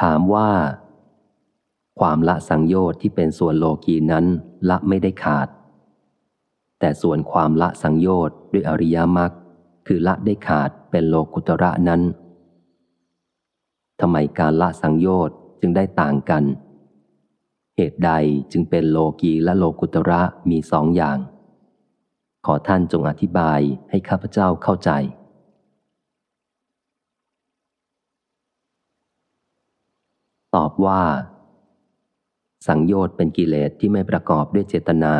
ถามว่า ความละสังโยชน์ที่เป็นส่วนโลกีนั้นละไม่ได้ขาด แต่ส่วนความละสังโยชน์ด้วยอริยมรรคคือละได้ขาดเป็นโลกุตระนั้นทำไมการละสังโยชน์จึงได้ต่างกัน เหตุใดจึงเป็นโลกีและโลกุตระมีสองอย่าง ขอท่านจงอธิบายให้ข้าพเจ้าเข้าใจ ตอบ ว่า สังโยชน์เป็นกิเลสที่ไม่ประกอบด้วยเจตนา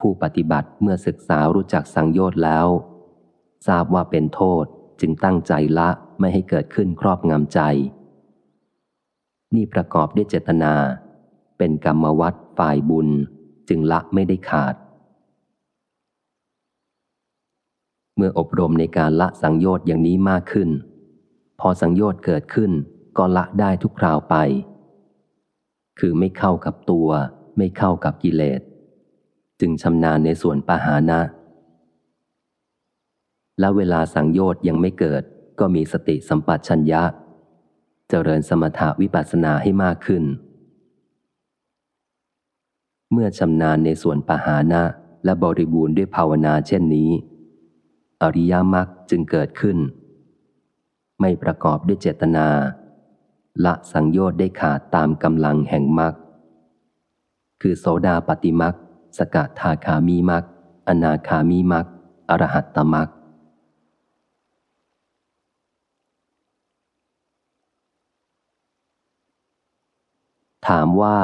ผู้ปฏิบัติเมื่อศึกษารู้จักสังโยชน์แล้ว ทราบว่าเป็นโทษจึงตั้งใจละไม่ให้เกิดขึ้นครอบงำใจ นี่ประกอบด้วยเจตนา เป็นกรรมวัดฝ่ายบุญจึงละไม่ได้ขาด เมื่ออบรมในการละสังโยชน์อย่างนี้มากขึ้น พอสังโยชน์เกิดขึ้น ก็ละได้ทุกคราวไป คือไม่เข้ากับตัว ไม่เข้ากับกิเลส จึงชำนาญในส่วนปหานะ และเวลาสังโยชน์ยังไม่เกิด ก็มีสติสัมปชัญญะ เจริญสมถาวิปัสสนาให้มากขึ้น เมื่อชำนาญในส่วนปหานะและบริบูรณ์ด้วยภาวนาเช่นนี้ อริยมรรคจึงเกิดขึ้น ไม่ประกอบด้วยเจตนา ละสังโยชน์ได้ขาดตามกำลังแห่งมรรคคือโสดาปฏิมรรคสกทาคามีมรรคอนาคามีมรรคอรหัตตมรรคถามว่า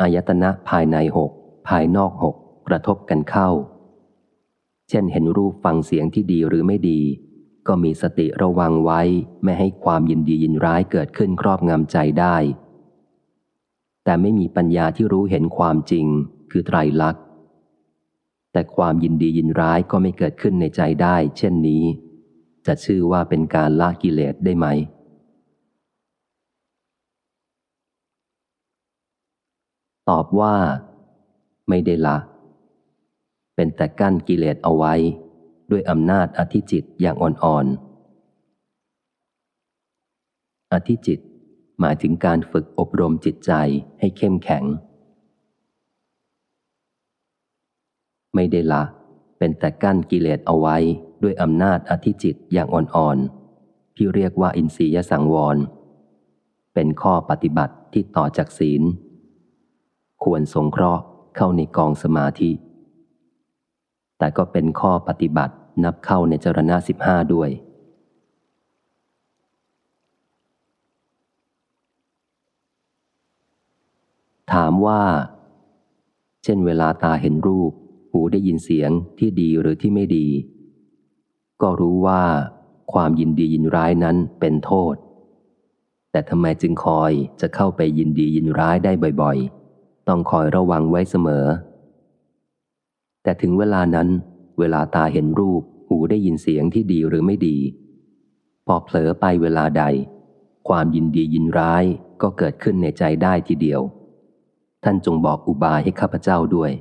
อายตนะภายในหกภายนอกหกกระทบกันเข้า เช่นเห็นรูปฟังเสียงที่ดีหรือไม่ดี ก็มีสติระวังไว้ไม่ให้ความยินดียินร้ายเกิดขึ้นครอบงำใจได้ แต่ไม่มีปัญญาที่รู้เห็นความจริง คือไตรลักษณ์ แต่ความยินดียินร้ายก็ไม่เกิดขึ้นในใจได้ เช่นนี้ จะชื่อว่าเป็นการละกิเลสได้ไหม ตอบว่า ไม่ได้ละ เป็นแต่กั้นกิเลสเอาไว้ ด้วยอำนาจอธิจิตอย่างอ่อนๆ อธิจิตหมายถึงการฝึกอบรมจิตใจให้เข้มแข็ง ไม่ได้ละ เป็นแต่กั้นกิเลสเอาไว้ด้วยอำนาจอธิจิตอย่างอ่อนๆ ที่เรียกว่าอินทรียสังวร เป็นข้อปฏิบัติที่ต่อจากศีล ควรสงเคราะห์เข้าในกองสมาธิแต่ก็เป็นข้อปฏิบัติ นับเข้าในจรณะสิบห้าด้วย ถามว่า เช่นเวลาตาเห็นรูป หูได้ยินเสียงที่ดีหรือที่ไม่ดี ก็รู้ว่าความยินดียินร้ายนั้นเป็นโทษ แต่ทำไมจึงคอยจะเข้าไปยินดียินร้ายได้บ่อย ๆ ต้องคอยระวังไว้เสมอ แต่ถึงเวลานั้น เวลาตาเห็นรูป หูได้ยินเสียงที่ดีหรือไม่ดี พอเผลอไปเวลาใด ความยินดียินร้ายก็เกิดขึ้นในใจได้ทีเดียว ท่านจงบอกอุบายให้ข้าพเจ้าด้วย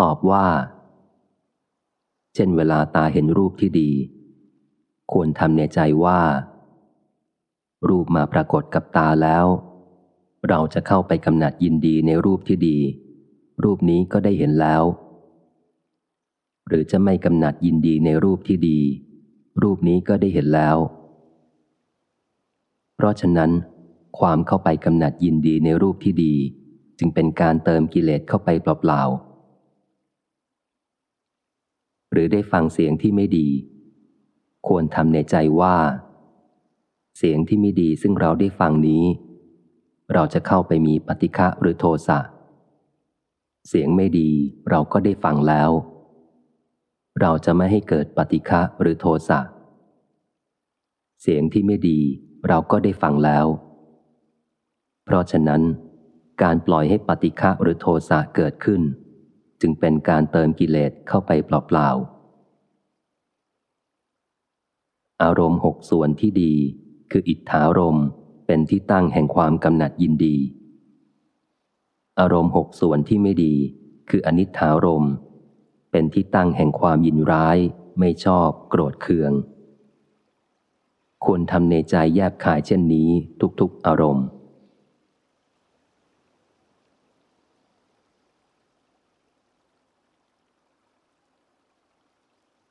ตอบว่า เช่นเวลาตาเห็นรูปที่ดี ควรทำในใจว่า รูปมาปรากฏกับตาแล้ว เราจะเข้าไปกำหนัดยินดีในรูปที่ดี รูปนี้ก็ได้เห็นแล้ว หรือจะไม่กำหนัดยินดีในรูปที่ดี รูปนี้ก็ได้เห็นแล้ว เพราะฉะนั้น ความเข้าไปกำหนัดยินดีในรูปที่ดี จึงเป็นการเติมกิเลสเข้าไปเปล่าๆหรือได้ฟังเสียงที่ไม่ดี ควรทำในใจว่า เสียงที่ไม่ดีซึ่งเราได้ฟังนี้ เราจะเข้าไปมีปฏิฆะหรือโทสะ เสียงไม่ดีเราก็ได้ฟังแล้ว เราจะไม่ให้เกิดปฏิฆะหรือโทสะ เสียงที่ไม่ดีเราก็ได้ฟังแล้ว เพราะฉะนั้น การปล่อยให้ปฏิฆะหรือโทสะเกิดขึ้น จึงเป็นการเติมกิเลสเข้าไปเปล่าๆ อารมณ์หกส่วนที่ดี คืออิทธารม เป็นที่ตั้งแห่งความกำหนัดยินดี อารมณ์หกส่วนที่ไม่ดี คืออนิธารมเป็นที่ตั้งแห่งความยินร้าย ไม่ชอบ โกรธเคือง ควรทำในใจแยบขายเช่นนี้ทุกๆอารมณ์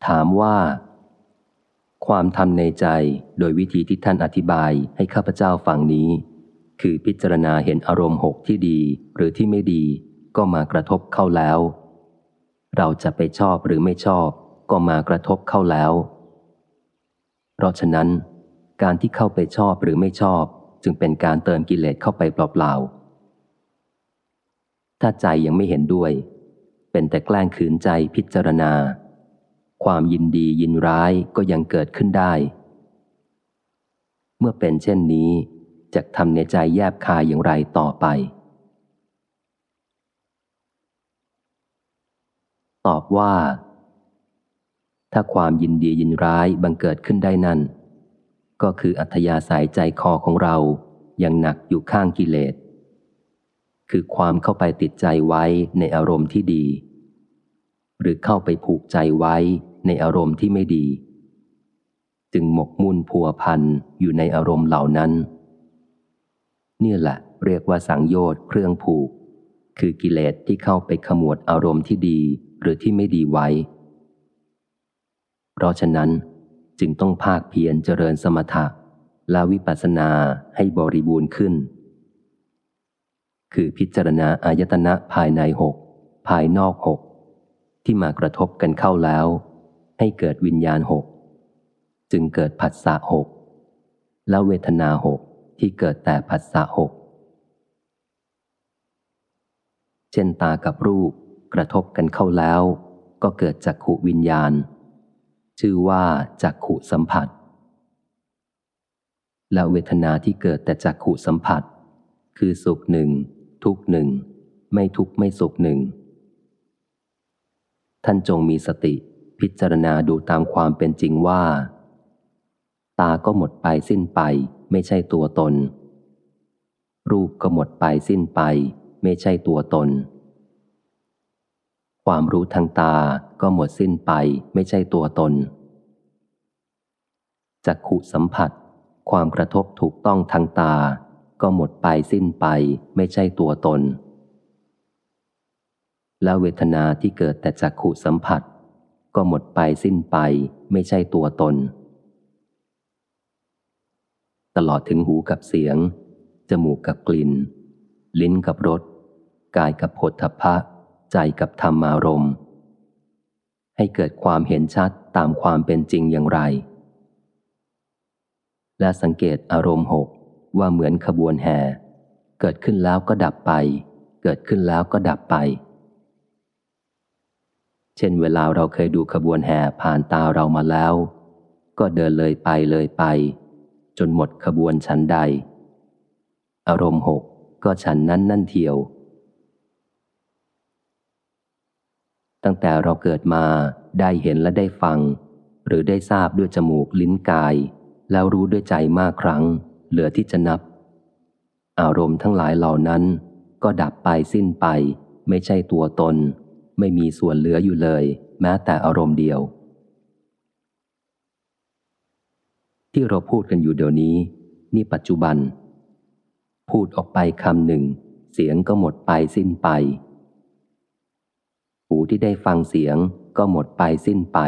ถามว่า ความทำในใจโดยวิธีที่ท่านอธิบายให้ข้าพเจ้าฟังนี้ คือพิจารณาเห็นอารมณ์หกที่ดีหรือที่ไม่ดีก็มากระทบเข้าแล้ว เราจะไปชอบหรือไม่ชอบ ก็มากระทบเข้าแล้ว เพราะฉะนั้น การที่เข้าไปชอบหรือไม่ชอบ จึงเป็นการเติมกิเลสเข้าไปเปล่าๆถ้าใจยังไม่เห็นด้วย เป็นแต่แกล้งขืนใจพิจารณา ความยินดียินร้ายก็ยังเกิดขึ้นได้ เมื่อเป็นเช่นนี้จะทำในใจแยบคายอย่างไรต่อไป ตอบว่า ถ้าความยินดียินร้ายบังเกิดขึ้นได้นั่น ก็คืออัธยาศัยใจคอของเรายังหนักอยู่ข้างกิเลส คือความเข้าไปติดใจไว้ในอารมณ์ที่ดี หรือเข้าไปผูกใจไว้ ในอารมณ์ที่ไม่ดี จึงหมกมุ่นพัวพันอยู่ในอารมณ์เหล่านั้น เนี่แหละเรียกว่าสังโยชน์เครื่องผูก คือกิเลสที่เข้าไปขมวดอารมณ์ที่ดีหรือที่ไม่ดีไว้ เพราะฉะนั้นจึงต้องภาคเพียรเจริญสมถะและวิปัสสนาให้บริบูรณ์ขึ้น คือพิจารณาอายตนะภายในหกภายนอกหกที่มากระทบกันเข้าแล้ว ให้เกิดวิญญาณหกจึงเกิดผัสสะหกและเวทนาหกที่เกิดแต่ผัสสะหกเช่นตากับรูปกระทบกันเข้าแล้ว ก็เกิดจักขุวิญญาณ ชื่อว่าจักขุสัมผัส และเวทนาที่เกิดแต่จักขุสัมผัส คือสุขหนึ่ง ทุกหนึ่ง ไม่ทุกไม่สุขหนึ่ง ท่านจงมีสติ พิจารณาดูตามความเป็นจริงว่า ตาก็หมดไปสิ้นไป ไม่ใช่ตัวตน รูปก็หมดไปสิ้นไป ไม่ใช่ตัวตน ความรู้ทางตาก็หมดสิ้นไป ไม่ใช่ตัวตนจักขุสัมผัส ความกระทบถูกต้องทางตา ก็หมดไปสิ้นไป ไม่ใช่ตัวตนและเวทนาที่เกิดแต่จักขุสัมผัส ก็หมดไปสิ้นไปไม่ใช่ตัวตน ตลอดถึงหูกับเสียง จมูกกับกลิ่น ลิ้นกับรส กายกับผลทพะ ใจกับธรรมารมณ์ให้เกิดความเห็นชัดตามความเป็นจริงอย่างไร และสังเกตอารมณ์หกว่าเหมือนขบวนแห่ เกิดขึ้นแล้วก็ดับไป เกิดขึ้นแล้วก็ดับไป เช่นเวลาเราเคยดูขบวนแห่ผ่านตาเรามาแล้ว ก็เดินเลยไปเลยไป จนหมดขบวนชั้นใด อารมณ์หกก็ฉันนั้นนั่นเทียว ตั้งแต่เราเกิดมาได้เห็นและได้ฟัง หรือได้ทราบด้วยจมูกลิ้นกาย แล้วรู้ด้วยใจมากครั้ง เหลือที่จะนับ อารมณ์ทั้งหลายเหล่านั้น ก็ดับไปสิ้นไป ไม่ใช่ตัวตน ไม่มีส่วนเหลืออยู่เลย แม้แต่อารมณ์เดียว ที่เราพูดกันอยู่เดี๋ยวนี้ นี่ปัจจุบัน พูดออกไปคำหนึ่ง เสียงก็หมดไปสิ้นไป หูที่ได้ฟังเสียงก็หมดไปสิ้นไป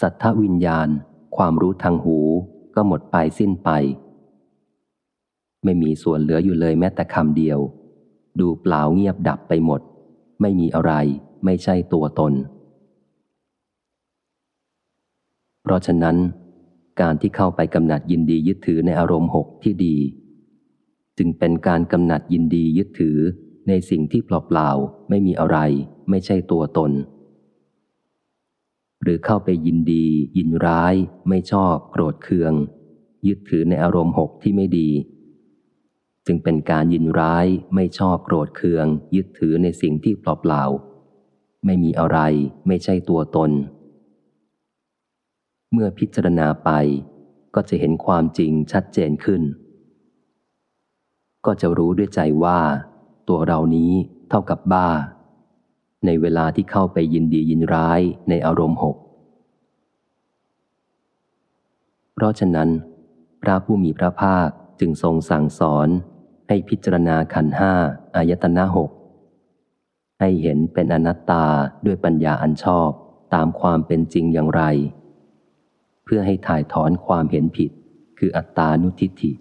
สัทธวิญญาณ ความรู้ทางหูก็หมดไปสิ้นไป ไม่มีส่วนเหลืออยู่เลยแม้แต่คำเดียว ดูเปล่าเงียบดับไปหมด ไม่มีอะไร ไม่ใช่ตัวตน เพราะฉะนั้น การที่เข้าไปกำหนัดยินดียึดถือในอารมณ์หกที่ดี จึงเป็นการกำหนัดยินดียึดถือในสิ่งที่เปล่าๆไม่มีอะไร ไม่ใช่ตัวตน หรือเข้าไปยินดี ยินร้าย ไม่ชอบ โกรธเคือง ยึดถือในอารมณ์หกที่ไม่ดี จึงเป็นการยินร้ายไม่ชอบโกรธเคือง ยึดถือในสิ่งที่เปล่าๆไม่มีอะไรไม่ใช่ตัวตน เมื่อพิจารณาไป ก็จะเห็นความจริงชัดเจนขึ้น ก็จะรู้ด้วยใจว่า ตัวเรานี้เท่ากับบ้า ในเวลาที่เข้าไปยินดียินร้ายในอารมณ์หกเพราะฉะนั้น พระผู้มีพระภาคจึงทรงสั่งสอน ให้พิจารณาขันห้าอายตนะหกให้เห็นเป็นอนัตตาด้วยปัญญาอันชอบตามความเป็นจริงอย่างไร เพื่อให้ถ่ายถอนความเห็นผิด คืออัตตานุทิฏฐิ